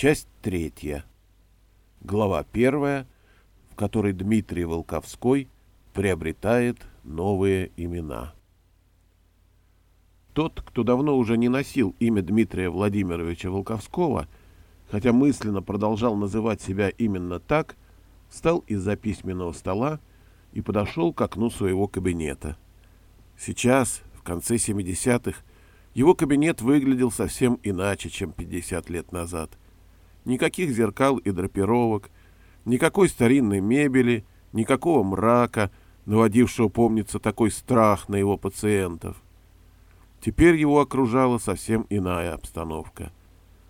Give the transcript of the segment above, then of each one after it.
Часть третья. Глава первая, в которой Дмитрий Волковской приобретает новые имена. Тот, кто давно уже не носил имя Дмитрия Владимировича Волковского, хотя мысленно продолжал называть себя именно так, встал из-за письменного стола и подошел к окну своего кабинета. Сейчас, в конце 70-х, его кабинет выглядел совсем иначе, чем 50 лет назад. Никаких зеркал и драпировок, никакой старинной мебели, никакого мрака, наводившего, помнится, такой страх на его пациентов. Теперь его окружала совсем иная обстановка.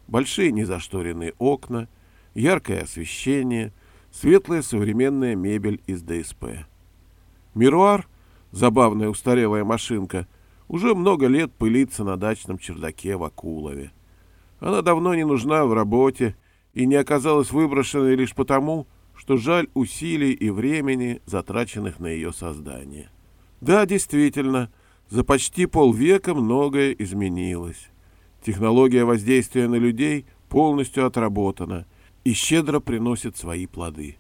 Большие незашторенные окна, яркое освещение, светлая современная мебель из ДСП. Мируар, забавная устарелая машинка, уже много лет пылится на дачном чердаке в Акулове. Она давно не нужна в работе и не оказалась выброшенной лишь потому, что жаль усилий и времени, затраченных на ее создание. Да, действительно, за почти полвека многое изменилось. Технология воздействия на людей полностью отработана и щедро приносит свои плоды.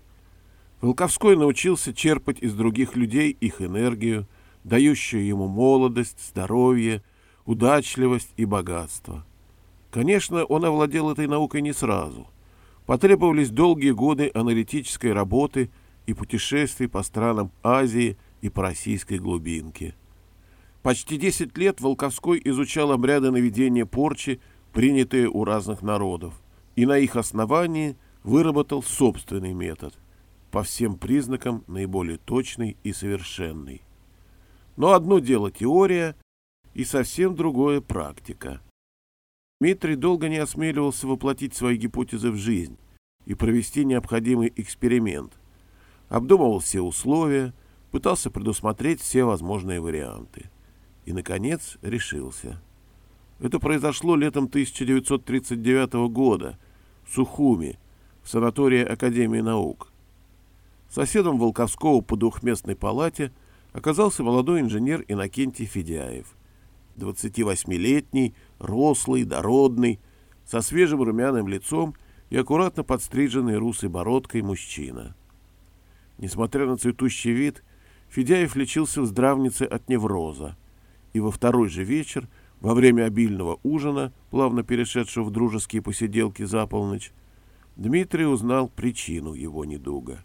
Волковской научился черпать из других людей их энергию, дающую ему молодость, здоровье, удачливость и богатство. Конечно, он овладел этой наукой не сразу. Потребовались долгие годы аналитической работы и путешествий по странам Азии и по российской глубинке. Почти 10 лет Волковской изучал обряды наведения порчи, принятые у разных народов, и на их основании выработал собственный метод, по всем признакам наиболее точный и совершенный. Но одно дело теория и совсем другое практика. Дмитрий долго не осмеливался воплотить свои гипотезы в жизнь и провести необходимый эксперимент. Обдумывал все условия, пытался предусмотреть все возможные варианты. И, наконец, решился. Это произошло летом 1939 года в Сухуми, в санатории Академии наук. Соседом Волковского по двухместной палате оказался молодой инженер Иннокентий Федяев. 28-летний, рослый, дородный, со свежим румяным лицом и аккуратно подстриженной русой бородкой мужчина. Несмотря на цветущий вид, Федяев лечился в здравнице от невроза, и во второй же вечер, во время обильного ужина, плавно перешедшего в дружеские посиделки за полночь, Дмитрий узнал причину его недуга.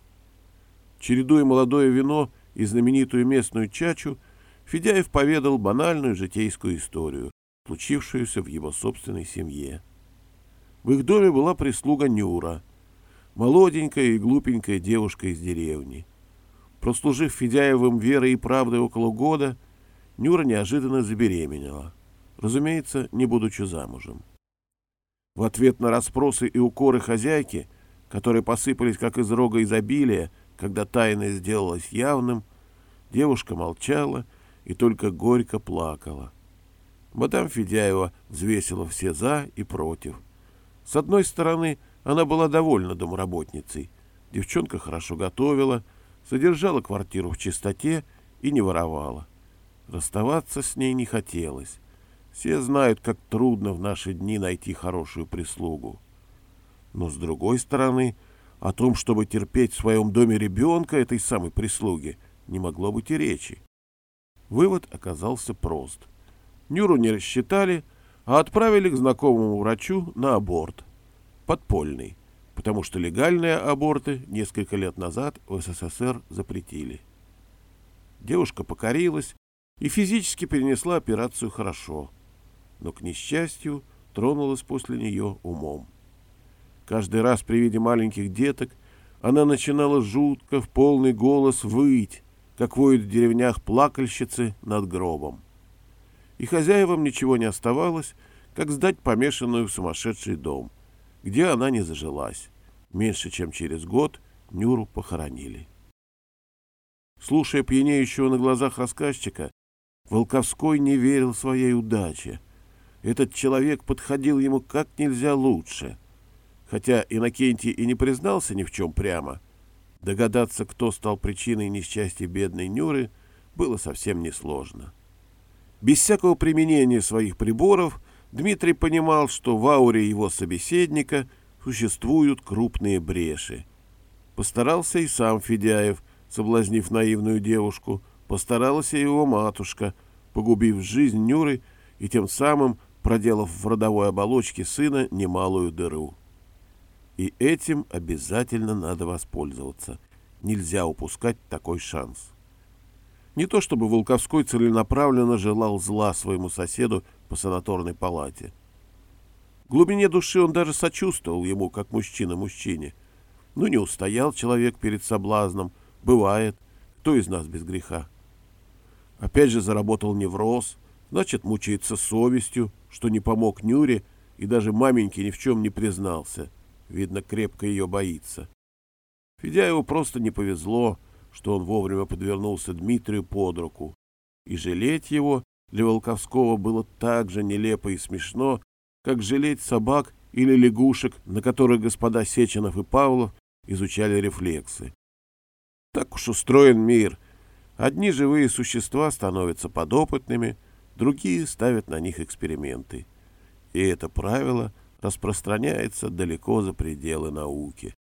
Чередуя молодое вино и знаменитую местную чачу, Федяев поведал банальную житейскую историю, случившуюся в его собственной семье. В их доме была прислуга Нюра, молоденькая и глупенькая девушка из деревни. Прослужив Федяевым верой и правдой около года, Нюра неожиданно забеременела, разумеется, не будучи замужем. В ответ на расспросы и укоры хозяйки, которые посыпались как из рога изобилия, когда тайна сделалась явным, девушка молчала и только горько плакала. Мадам Федяева взвесила все «за» и «против». С одной стороны, она была довольна домработницей. Девчонка хорошо готовила, содержала квартиру в чистоте и не воровала. Расставаться с ней не хотелось. Все знают, как трудно в наши дни найти хорошую прислугу. Но, с другой стороны, о том, чтобы терпеть в своем доме ребенка этой самой прислуги, не могло быть и речи. Вывод оказался прост. Нюру не рассчитали, а отправили к знакомому врачу на аборт. Подпольный, потому что легальные аборты несколько лет назад в СССР запретили. Девушка покорилась и физически перенесла операцию хорошо, но, к несчастью, тронулась после нее умом. Каждый раз при виде маленьких деток она начинала жутко в полный голос выть, как воют в деревнях плакальщицы над гробом. И хозяевам ничего не оставалось, как сдать помешанную в сумасшедший дом, где она не зажилась. Меньше чем через год Нюру похоронили. Слушая пьянеющего на глазах рассказчика, Волковской не верил своей удаче. Этот человек подходил ему как нельзя лучше. Хотя Иннокентий и не признался ни в чем прямо, Догадаться, кто стал причиной несчастья бедной Нюры, было совсем несложно. Без всякого применения своих приборов Дмитрий понимал, что в ауре его собеседника существуют крупные бреши. Постарался и сам Федяев, соблазнив наивную девушку, постаралась и его матушка, погубив жизнь Нюры и тем самым проделав в родовой оболочке сына немалую дыру. И этим обязательно надо воспользоваться. Нельзя упускать такой шанс. Не то чтобы Волковской целенаправленно желал зла своему соседу по санаторной палате. В глубине души он даже сочувствовал ему, как мужчина мужчине. Ну, не устоял человек перед соблазном. Бывает. Кто из нас без греха? Опять же заработал невроз. Значит, мучается совестью, что не помог Нюре и даже маменьке ни в чем не признался. Видно, крепко ее боится. Федяеву просто не повезло, что он вовремя подвернулся Дмитрию под руку. И жалеть его для Волковского было так же нелепо и смешно, как жалеть собак или лягушек, на которых господа Сеченов и Павлов изучали рефлексы. Так уж устроен мир. Одни живые существа становятся подопытными, другие ставят на них эксперименты. И это правило распространяется далеко за пределы науки.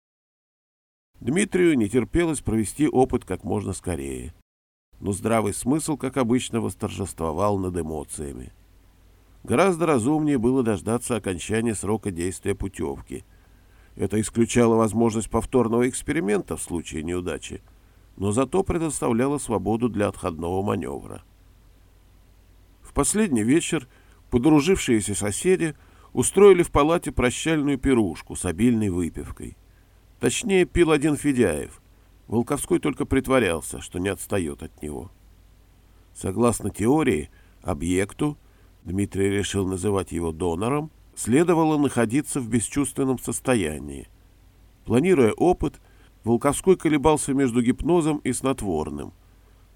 Дмитрию не терпелось провести опыт как можно скорее. Но здравый смысл, как обычно, восторжествовал над эмоциями. Гораздо разумнее было дождаться окончания срока действия путевки. Это исключало возможность повторного эксперимента в случае неудачи, но зато предоставляло свободу для отходного маневра. В последний вечер подружившиеся соседи устроили в палате прощальную пирушку с обильной выпивкой. Точнее, пил один Федяев. Волковской только притворялся, что не отстает от него. Согласно теории, объекту, Дмитрий решил называть его донором, следовало находиться в бесчувственном состоянии. Планируя опыт, Волковской колебался между гипнозом и снотворным.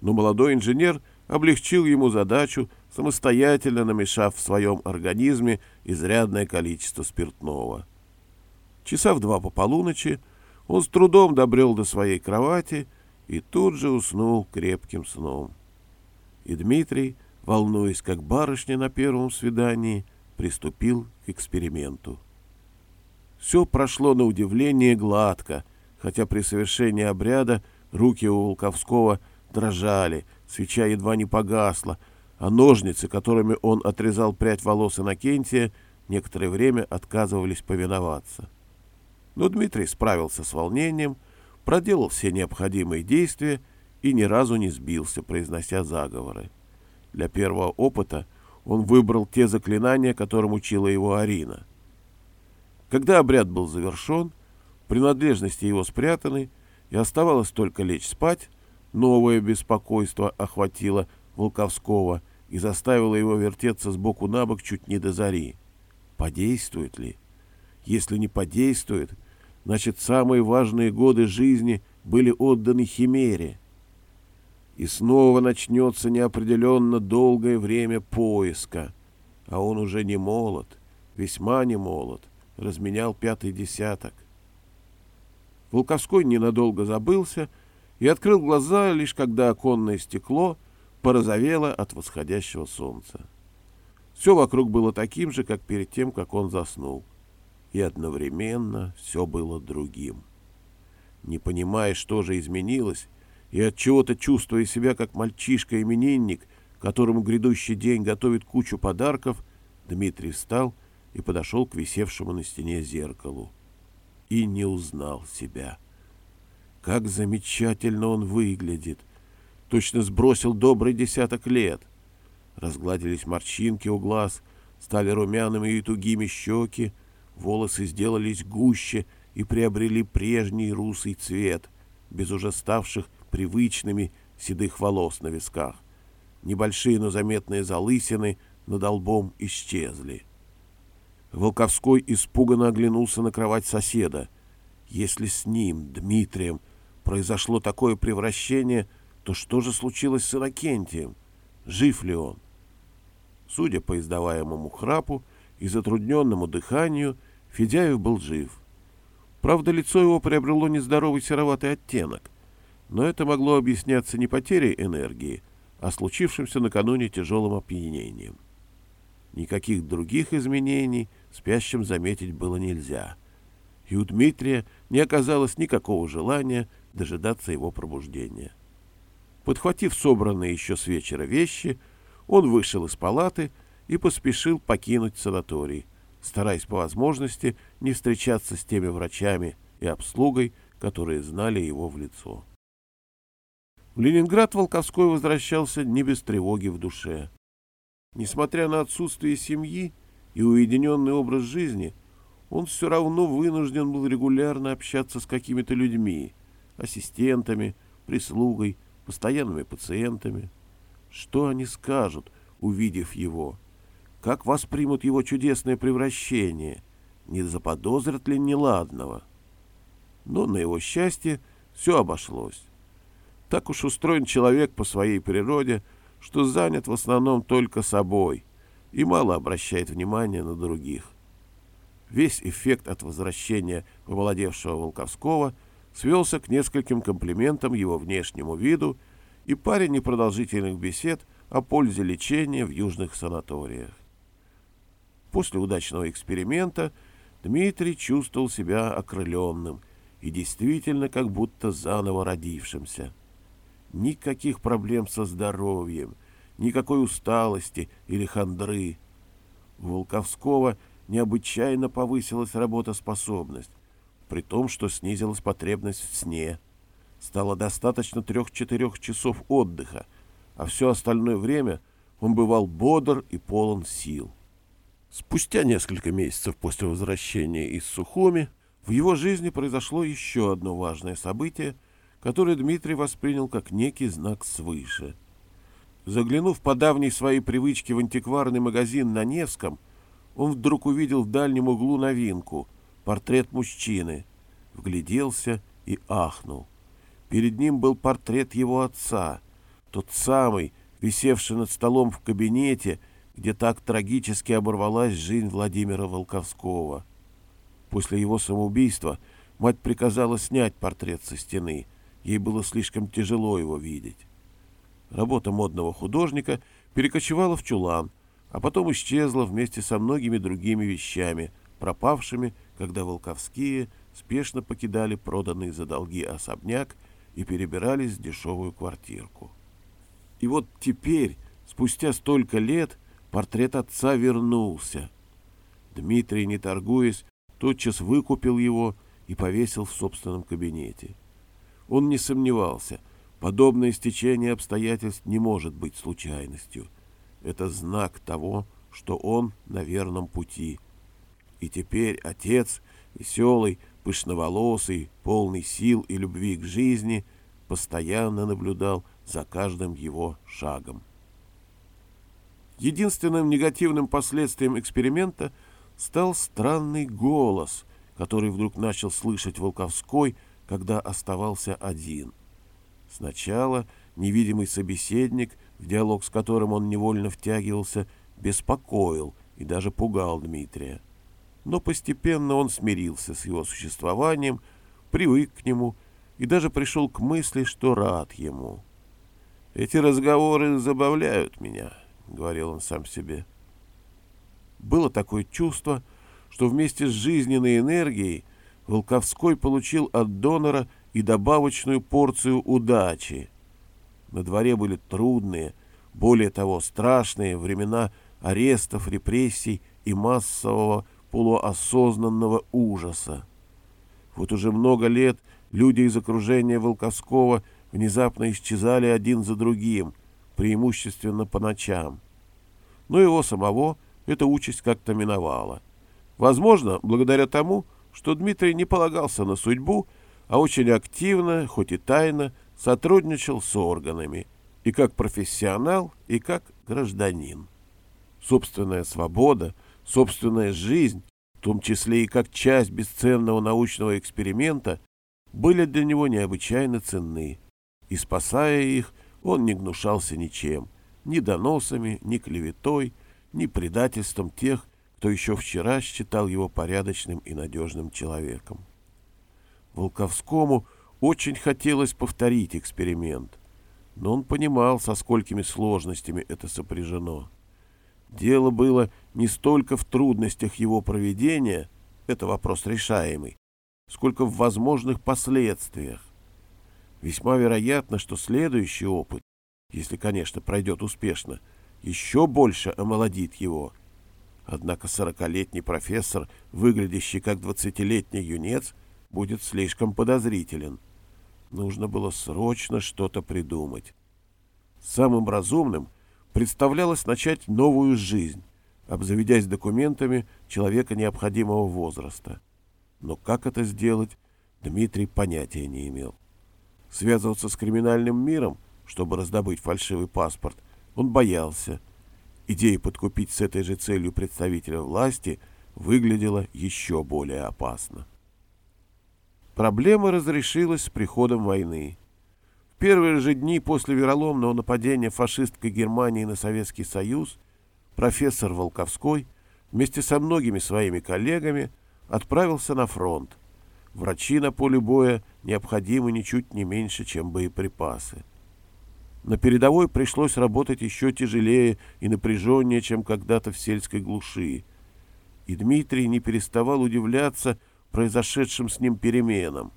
Но молодой инженер облегчил ему задачу, самостоятельно намешав в своем организме изрядное количество спиртного. Часа в два по полуночи он с трудом добрел до своей кровати и тут же уснул крепким сном. И Дмитрий, волнуясь как барышня на первом свидании, приступил к эксперименту. Все прошло на удивление гладко, хотя при совершении обряда руки у Волковского дрожали, свеча едва не погасла, а ножницы, которыми он отрезал прядь волос Иннокентия, некоторое время отказывались повиноваться. Но Дмитрий справился с волнением, проделал все необходимые действия и ни разу не сбился, произнося заговоры. Для первого опыта он выбрал те заклинания, которым учила его Арина. Когда обряд был завершен, принадлежности его спрятаны, и оставалось только лечь спать, новое беспокойство охватило Волковского и заставило его вертеться сбоку на бок чуть не до зари. Подействует ли? Если не подействует, значит, самые важные годы жизни были отданы химере. И снова начнется неопределенно долгое время поиска. А он уже не молод, весьма не молод, разменял пятый десяток. Волковской ненадолго забылся и открыл глаза, лишь когда оконное стекло порозовело от восходящего солнца. Все вокруг было таким же, как перед тем, как он заснул и одновременно все было другим. Не понимая, что же изменилось, и от чего-то чувствуя себя как мальчишка-именинник, которому грядущий день готовит кучу подарков, Дмитрий встал и подошел к висевшему на стене зеркалу. И не узнал себя. Как замечательно он выглядит! Точно сбросил добрый десяток лет. Разгладились морщинки у глаз, стали румяными и тугими щеки, Волосы сделались гуще и приобрели прежний русый цвет, без уже ставших привычными седых волос на висках. Небольшие, но заметные залысины над лбом исчезли. Волковской испуганно оглянулся на кровать соседа. Если с ним, Дмитрием, произошло такое превращение, то что же случилось с Иннокентием? Жив ли он? Судя по издаваемому храпу и затрудненному дыханию, Федяев был жив. Правда, лицо его приобрело нездоровый сероватый оттенок, но это могло объясняться не потерей энергии, а случившимся накануне тяжелым опьянением. Никаких других изменений спящим заметить было нельзя. и у Дмитрия не оказалось никакого желания дожидаться его пробуждения. Подхватив собранные еще с вечера вещи, он вышел из палаты и поспешил покинуть санаторий, стараясь по возможности не встречаться с теми врачами и обслугой, которые знали его в лицо. В Ленинград Волковской возвращался не без тревоги в душе. Несмотря на отсутствие семьи и уединенный образ жизни, он все равно вынужден был регулярно общаться с какими-то людьми, ассистентами, прислугой, постоянными пациентами. Что они скажут, увидев его? Как воспримут его чудесное превращение? Не заподозрят ли неладного? Но, на его счастье, все обошлось. Так уж устроен человек по своей природе, что занят в основном только собой и мало обращает внимания на других. Весь эффект от возвращения помолодевшего Волковского свелся к нескольким комплиментам его внешнему виду и паре непродолжительных бесед о пользе лечения в южных санаториях. После удачного эксперимента Дмитрий чувствовал себя окрыленным и действительно как будто заново родившимся. Никаких проблем со здоровьем, никакой усталости или хандры. У Волковского необычайно повысилась работоспособность, при том, что снизилась потребность в сне. Стало достаточно трех-четырех часов отдыха, а все остальное время он бывал бодр и полон сил. Спустя несколько месяцев после возвращения из Сухуми в его жизни произошло еще одно важное событие, которое Дмитрий воспринял как некий знак свыше. Заглянув по давней своей привычке в антикварный магазин на Невском, он вдруг увидел в дальнем углу новинку — портрет мужчины. Вгляделся и ахнул. Перед ним был портрет его отца, тот самый, висевший над столом в кабинете, где так трагически оборвалась жизнь Владимира Волковского. После его самоубийства мать приказала снять портрет со стены. Ей было слишком тяжело его видеть. Работа модного художника перекочевала в чулан, а потом исчезла вместе со многими другими вещами, пропавшими, когда Волковские спешно покидали проданный за долги особняк и перебирались в дешевую квартирку. И вот теперь, спустя столько лет, портрет отца вернулся. Дмитрий, не торгуясь, тотчас выкупил его и повесил в собственном кабинете. Он не сомневался, подобное стечение обстоятельств не может быть случайностью. Это знак того, что он на верном пути. И теперь отец, веселый, пышноволосый, полный сил и любви к жизни, постоянно наблюдал за каждым его шагом. Единственным негативным последствием эксперимента – стал странный голос, который вдруг начал слышать Волковской, когда оставался один. Сначала невидимый собеседник, в диалог с которым он невольно втягивался, беспокоил и даже пугал Дмитрия. Но постепенно он смирился с его существованием, привык к нему и даже пришел к мысли, что рад ему. «Эти разговоры забавляют меня», — говорил он сам себе. Было такое чувство, что вместе с жизненной энергией Волковской получил от донора и добавочную порцию удачи. На дворе были трудные, более того, страшные времена арестов, репрессий и массового полуосознанного ужаса. Вот уже много лет люди из окружения Волковского внезапно исчезали один за другим, преимущественно по ночам. Но его самого – эта участь как-то миновала. Возможно, благодаря тому, что Дмитрий не полагался на судьбу, а очень активно, хоть и тайно, сотрудничал с органами, и как профессионал, и как гражданин. Собственная свобода, собственная жизнь, в том числе и как часть бесценного научного эксперимента, были для него необычайно ценны, и, спасая их, он не гнушался ничем, ни доносами, ни клеветой, ни предательством тех, кто еще вчера считал его порядочным и надежным человеком. Волковскому очень хотелось повторить эксперимент, но он понимал, со сколькими сложностями это сопряжено. Дело было не столько в трудностях его проведения, это вопрос решаемый, сколько в возможных последствиях. Весьма вероятно, что следующий опыт, если, конечно, пройдет успешно, еще больше омолодит его. Однако сорокалетний профессор, выглядящий как двадцатилетний юнец, будет слишком подозрителен. Нужно было срочно что-то придумать. Самым разумным представлялось начать новую жизнь, обзаведясь документами человека необходимого возраста. Но как это сделать, Дмитрий понятия не имел. Связываться с криминальным миром, чтобы раздобыть фальшивый паспорт, он боялся. Идея подкупить с этой же целью представителя власти выглядела еще более опасно. Проблема разрешилась с приходом войны. Первые же дни после вероломного нападения фашистской Германии на Советский Союз профессор Волковской вместе со многими своими коллегами отправился на фронт. Врачи на поле боя необходимы ничуть не меньше, чем боеприпасы. На передовой пришлось работать еще тяжелее и напряженнее, чем когда-то в сельской глуши. И Дмитрий не переставал удивляться произошедшим с ним переменам.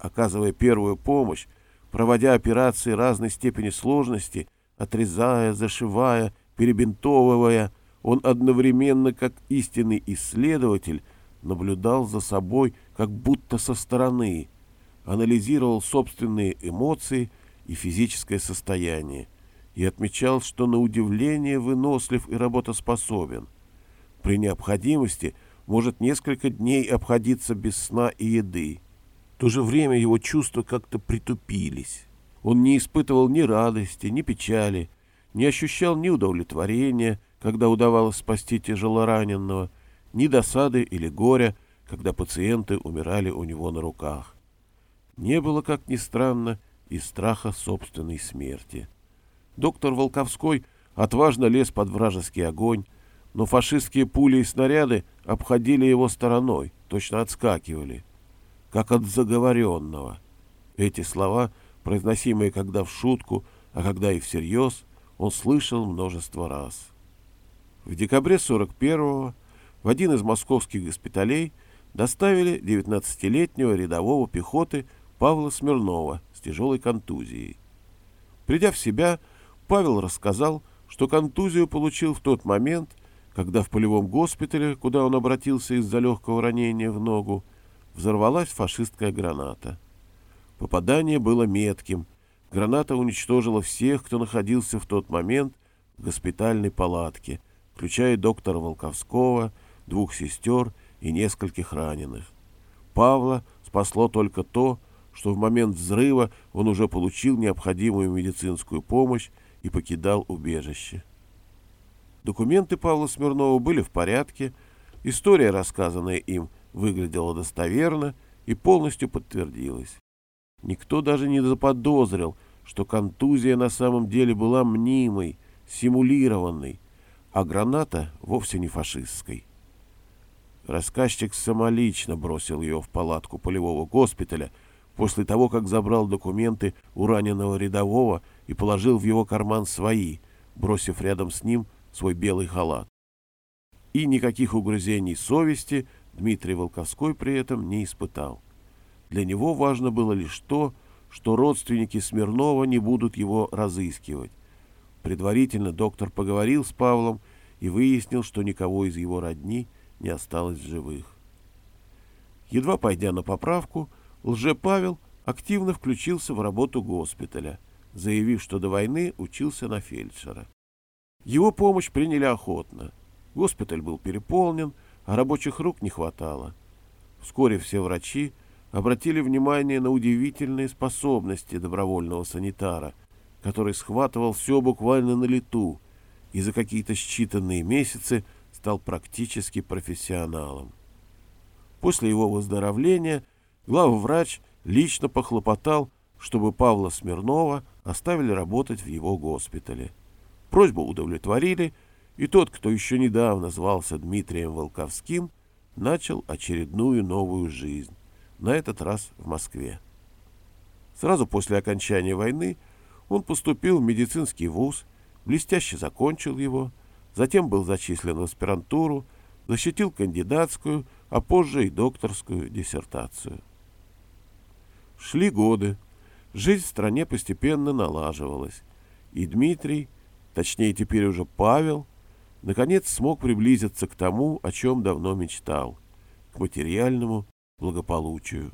Оказывая первую помощь, проводя операции разной степени сложности, отрезая, зашивая, перебинтовывая, он одновременно, как истинный исследователь, наблюдал за собой как будто со стороны, анализировал собственные эмоции и физическое состояние и отмечал, что на удивление вынослив и работоспособен. При необходимости может несколько дней обходиться без сна и еды. То же время его чувства как-то притупились. Он не испытывал ни радости, ни печали, не ощущал ни удовлетворения, когда удавалось спасти тяжелораненого, ни досады или горя, когда пациенты умирали у него на руках. Не было, как ни странно, и страха собственной смерти. Доктор Волковской отважно лез под вражеский огонь, но фашистские пули и снаряды обходили его стороной, точно отскакивали, как от заговоренного. Эти слова, произносимые когда в шутку, а когда и всерьез, он слышал множество раз. В декабре 41-го в один из московских госпиталей доставили 19-летнего рядового пехоты Павла Смирнова с тяжелой контузией. Придя в себя, Павел рассказал, что контузию получил в тот момент, когда в полевом госпитале, куда он обратился из-за легкого ранения в ногу, взорвалась фашистская граната. Попадание было метким. Граната уничтожила всех, кто находился в тот момент в госпитальной палатке, включая доктора Волковского, двух сестер и нескольких раненых. Павла спасло только то, что в момент взрыва он уже получил необходимую медицинскую помощь и покидал убежище. Документы Павла Смирнова были в порядке, история, рассказанная им, выглядела достоверно и полностью подтвердилась. Никто даже не заподозрил, что контузия на самом деле была мнимой, симулированной, а граната вовсе не фашистской. Рассказчик самолично бросил ее в палатку полевого госпиталя после того, как забрал документы у раненого рядового и положил в его карман свои, бросив рядом с ним свой белый халат. И никаких угрызений совести Дмитрий Волковской при этом не испытал. Для него важно было лишь то, что родственники Смирнова не будут его разыскивать. Предварительно доктор поговорил с Павлом и выяснил, что никого из его родни не осталось в живых. Едва пойдя на поправку, лже-Павел активно включился в работу госпиталя, заявив, что до войны учился на фельдшера. Его помощь приняли охотно. Госпиталь был переполнен, а рабочих рук не хватало. Вскоре все врачи обратили внимание на удивительные способности добровольного санитара, который схватывал все буквально на лету и за какие-то считанные месяцы стал практически профессионалом. После его выздоровления главврач лично похлопотал, чтобы Павла Смирнова оставили работать в его госпитале. Просьбу удовлетворили, и тот, кто еще недавно звался Дмитрием Волковским, начал очередную новую жизнь, на этот раз в Москве. Сразу после окончания войны он поступил в медицинский вуз, блестяще закончил его – затем был зачислен в аспирантуру, защитил кандидатскую, а позже и докторскую диссертацию. Шли годы. Жизнь в стране постепенно налаживалась. И Дмитрий, точнее теперь уже Павел, наконец смог приблизиться к тому, о чем давно мечтал, к материальному благополучию.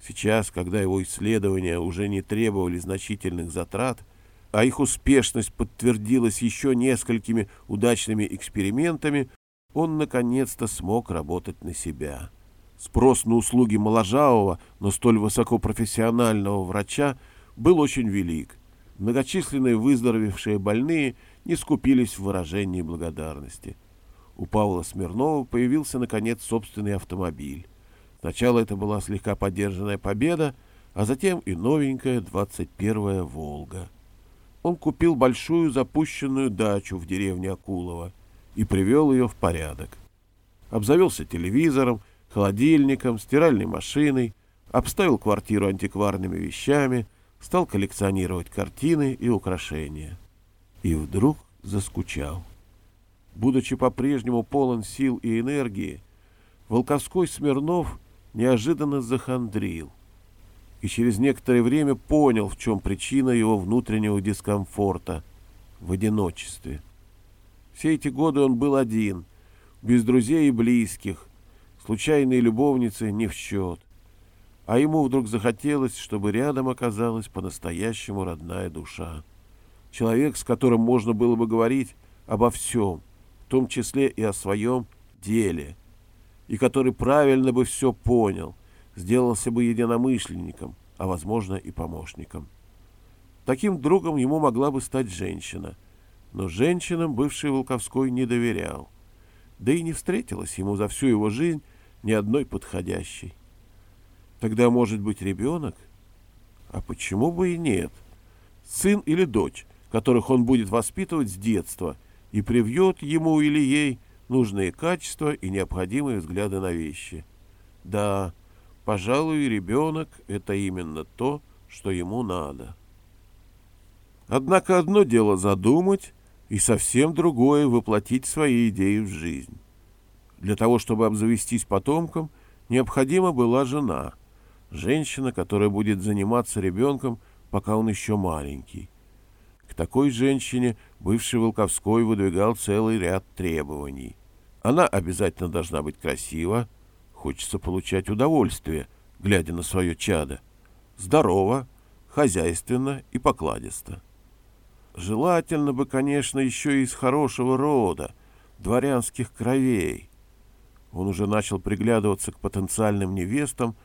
Сейчас, когда его исследования уже не требовали значительных затрат, а их успешность подтвердилась еще несколькими удачными экспериментами, он наконец-то смог работать на себя. Спрос на услуги моложавого, но столь высокопрофессионального врача был очень велик. Многочисленные выздоровевшие больные не скупились в выражении благодарности. У Павла Смирнова появился, наконец, собственный автомобиль. Сначала это была слегка поддержанная «Победа», а затем и новенькая 21-я «Волга». Он купил большую запущенную дачу в деревне Акулова и привел ее в порядок. Обзавелся телевизором, холодильником, стиральной машиной, обставил квартиру антикварными вещами, стал коллекционировать картины и украшения. И вдруг заскучал. Будучи по-прежнему полон сил и энергии, Волковской Смирнов неожиданно захандрил и через некоторое время понял, в чем причина его внутреннего дискомфорта — в одиночестве. Все эти годы он был один, без друзей и близких, случайные любовницы не в счет. А ему вдруг захотелось, чтобы рядом оказалась по-настоящему родная душа. Человек, с которым можно было бы говорить обо всем, в том числе и о своем деле — и который правильно бы все понял, сделался бы единомышленником, а, возможно, и помощником. Таким другом ему могла бы стать женщина, но женщинам бывший Волковской не доверял, да и не встретилась ему за всю его жизнь ни одной подходящей. Тогда, может быть, ребенок? А почему бы и нет? Сын или дочь, которых он будет воспитывать с детства и привьет ему или ей нужные качества и необходимые взгляды на вещи. Да, пожалуй, ребенок — это именно то, что ему надо. Однако одно дело задумать, и совсем другое — воплотить свои идеи в жизнь. Для того, чтобы обзавестись потомком, необходима была жена, женщина, которая будет заниматься ребенком, пока он еще маленький. К такой женщине бывший Волковской выдвигал целый ряд требований. Она обязательно должна быть красива, хочется получать удовольствие, глядя на свое чадо, здорово, хозяйственно и покладисто. Желательно бы, конечно, еще и из хорошего рода, дворянских кровей. Он уже начал приглядываться к потенциальным невестам,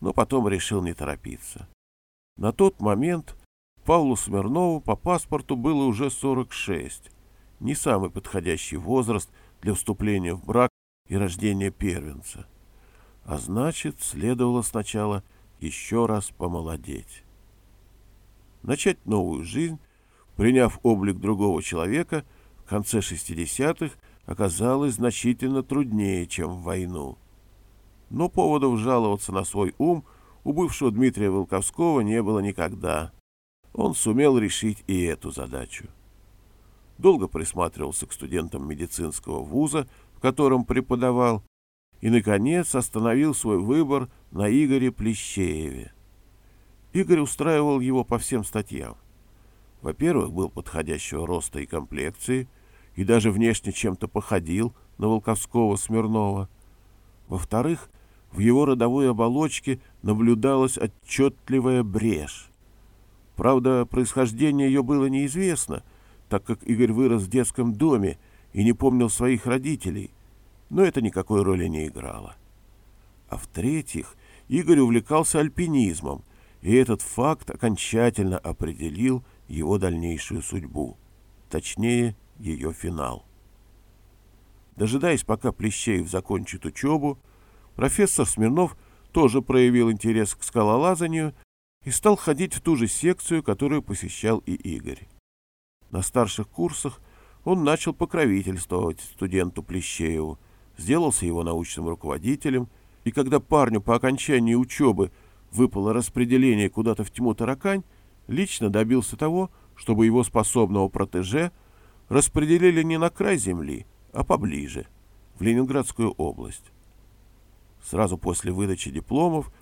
но потом решил не торопиться. На тот момент Павлу Смирнову по паспорту было уже 46, не самый подходящий возраст – для вступления в брак и рождения первенца. А значит, следовало сначала еще раз помолодеть. Начать новую жизнь, приняв облик другого человека, в конце 60-х оказалось значительно труднее, чем в войну. Но поводов жаловаться на свой ум у бывшего Дмитрия Волковского не было никогда. Он сумел решить и эту задачу долго присматривался к студентам медицинского вуза, в котором преподавал, и, наконец, остановил свой выбор на Игоре Плещееве. Игорь устраивал его по всем статьям. Во-первых, был подходящего роста и комплекции, и даже внешне чем-то походил на Волковского Смирнова. Во-вторых, в его родовой оболочке наблюдалась отчетливая брешь. Правда, происхождение ее было неизвестно — так как Игорь вырос в детском доме и не помнил своих родителей, но это никакой роли не играло. А в-третьих, Игорь увлекался альпинизмом, и этот факт окончательно определил его дальнейшую судьбу, точнее, ее финал. Дожидаясь, пока Плещеев закончит учебу, профессор Смирнов тоже проявил интерес к скалолазанию и стал ходить в ту же секцию, которую посещал и Игорь. На старших курсах он начал покровительствовать студенту Плещееву, сделался его научным руководителем, и когда парню по окончании учебы выпало распределение куда-то в тьму таракань, лично добился того, чтобы его способного протеже распределили не на край земли, а поближе, в Ленинградскую область. сразу после выдачи дипломов,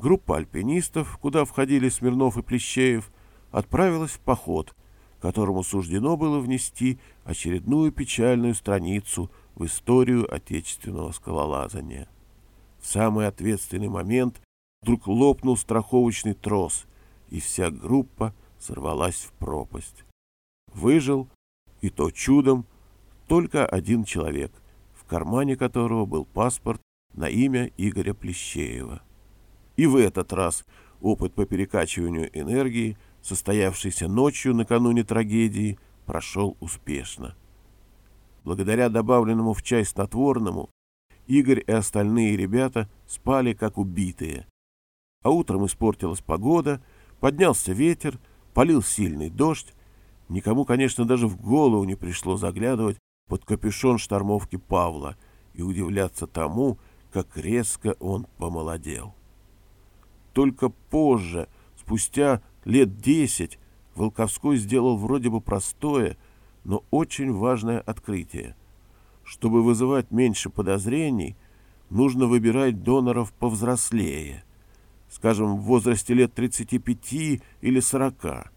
группа альпинистов, куда входили Смирнов и Плещеев, отправилась в поход, которому суждено было внести очередную печальную страницу в историю отечественного скалолазания. В самый ответственный момент вдруг лопнул страховочный трос, и вся группа сорвалась в пропасть. Выжил, и то чудом, только один человек, в кармане которого был паспорт на имя Игоря Плещеева. И в этот раз опыт по перекачиванию энергии, состоявшийся ночью накануне трагедии, прошел успешно. Благодаря добавленному в чай снотворному, Игорь и остальные ребята спали как убитые. А утром испортилась погода, поднялся ветер, полил сильный дождь. Никому, конечно, даже в голову не пришло заглядывать под капюшон штормовки Павла и удивляться тому, как резко он помолодел. Только позже, спустя лет десять, Волковской сделал вроде бы простое, но очень важное открытие. Чтобы вызывать меньше подозрений, нужно выбирать доноров повзрослее, скажем, в возрасте лет 35 или 40.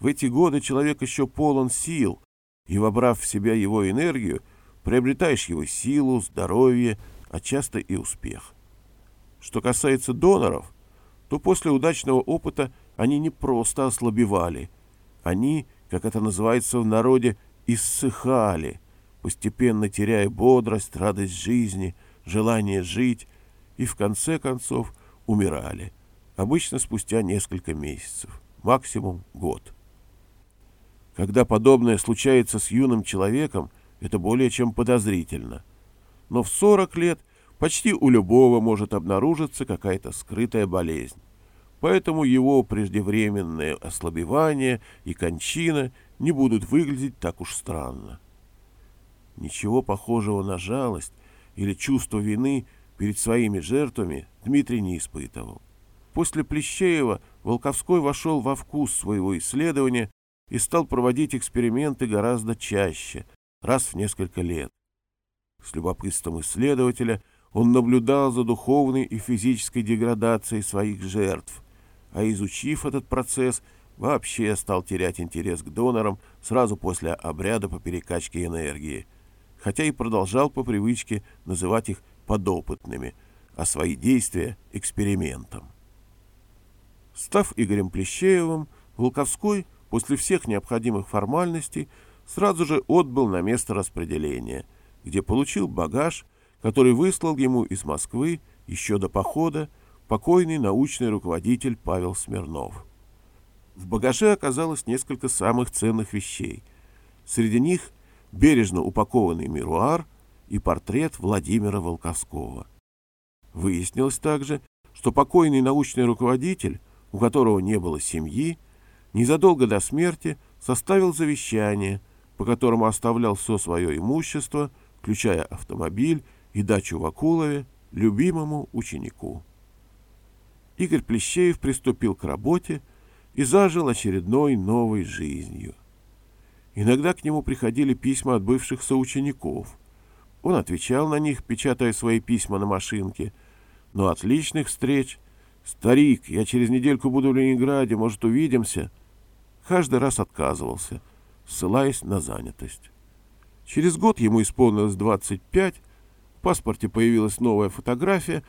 В эти годы человек еще полон сил, и, вобрав в себя его энергию, приобретаешь его силу, здоровье, а часто и успех. Что касается доноров, то после удачного опыта они не просто ослабевали, они, как это называется в народе, иссыхали, постепенно теряя бодрость, радость жизни, желание жить и, в конце концов, умирали, обычно спустя несколько месяцев, максимум год. Когда подобное случается с юным человеком, это более чем подозрительно – но в 40 лет почти у любого может обнаружиться какая-то скрытая болезнь. Поэтому его преждевременное ослабевание и кончина не будут выглядеть так уж странно. Ничего похожего на жалость или чувство вины перед своими жертвами Дмитрий не испытывал. После Плещеева Волковской вошел во вкус своего исследования и стал проводить эксперименты гораздо чаще, раз в несколько лет. С любопытством исследователя он наблюдал за духовной и физической деградацией своих жертв, а изучив этот процесс, вообще стал терять интерес к донорам сразу после обряда по перекачке энергии, хотя и продолжал по привычке называть их подопытными, а свои действия – экспериментом. Став Игорем Плещеевым, Волковской после всех необходимых формальностей сразу же отбыл на место распределения – где получил багаж, который выслал ему из Москвы еще до похода покойный научный руководитель Павел Смирнов. В багаже оказалось несколько самых ценных вещей. Среди них бережно упакованный мируар и портрет Владимира Волковского. Выяснилось также, что покойный научный руководитель, у которого не было семьи, незадолго до смерти составил завещание, по которому оставлял все свое имущество – включая автомобиль и дачу в Акулове, любимому ученику. Игорь Плещеев приступил к работе и зажил очередной новой жизнью. Иногда к нему приходили письма от бывших соучеников. Он отвечал на них, печатая свои письма на машинке, но от личных встреч «Старик, я через недельку буду в Ленинграде, может, увидимся?» каждый раз отказывался, ссылаясь на занятость. Через год ему исполнилось 25, в паспорте появилась новая фотография,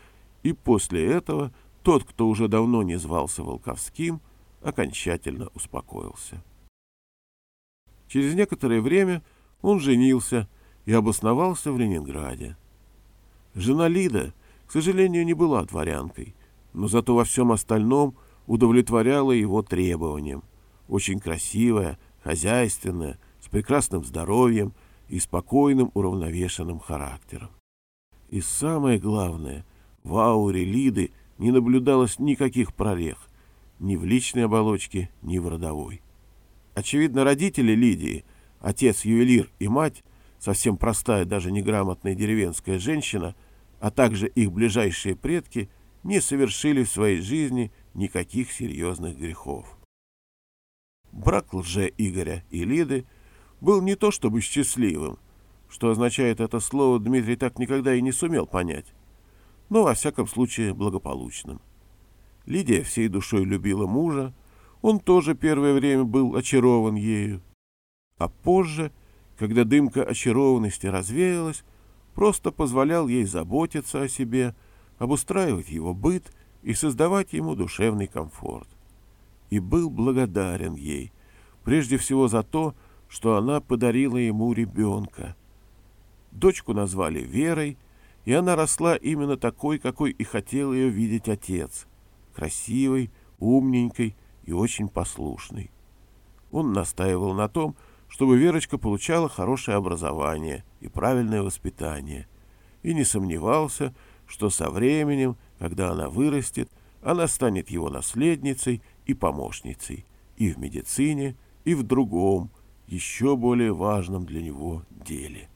и после этого тот, кто уже давно не звался Волковским, окончательно успокоился. Через некоторое время он женился и обосновался в Ленинграде. Жена Лида, к сожалению, не была дворянкой, но зато во всем остальном удовлетворяла его требованиям. Очень красивая, хозяйственная, с прекрасным здоровьем – и спокойным уравновешенным характером. И самое главное, в ауре Лиды не наблюдалось никаких прорех, ни в личной оболочке, ни в родовой. Очевидно, родители Лидии, отец-ювелир и мать, совсем простая, даже неграмотная деревенская женщина, а также их ближайшие предки, не совершили в своей жизни никаких серьезных грехов. Брак лже Игоря и Лиды был не то чтобы счастливым. Что означает это слово, Дмитрий так никогда и не сумел понять. Но во всяком случае благополучным. Лидия всей душой любила мужа, он тоже первое время был очарован ею. А позже, когда дымка очарованности развеялась, просто позволял ей заботиться о себе, обустраивать его быт и создавать ему душевный комфорт. И был благодарен ей, прежде всего за то, что она подарила ему ребенка. Дочку назвали Верой, и она росла именно такой, какой и хотел ее видеть отец. Красивой, умненькой, и очень послушный. Он настаивал на том, чтобы Верочка получала хорошее образование и правильное воспитание, и не сомневался, что со временем, когда она вырастет, она станет его наследницей и помощницей и в медицине, и в другом, еще более важном для него деле.